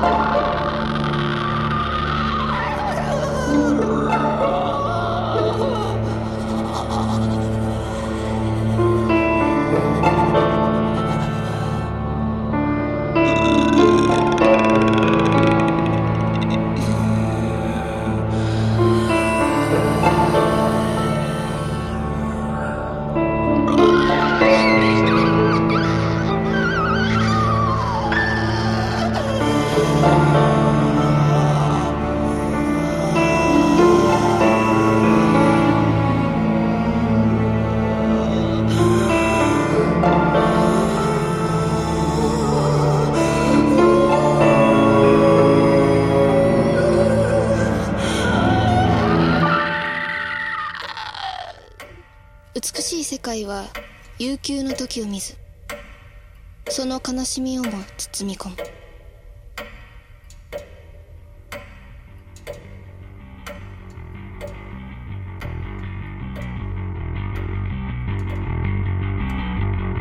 Bye. 美しい世界は悠久の時を見ずその悲しみをも包み込む。